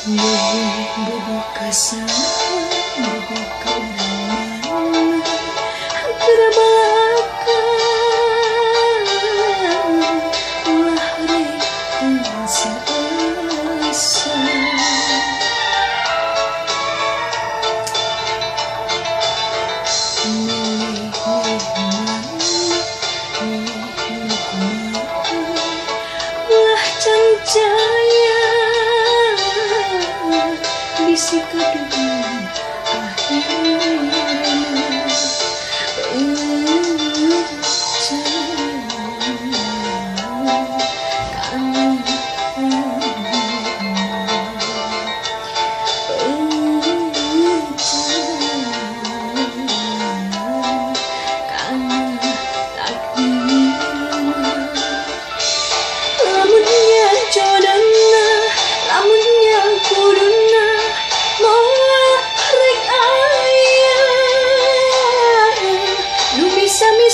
Bubuh bubuh kesana bubuh kemana Hampir belakang Ulah dengan seasa Milih milih mana Milih milih mana Ulah jang-jang she could do.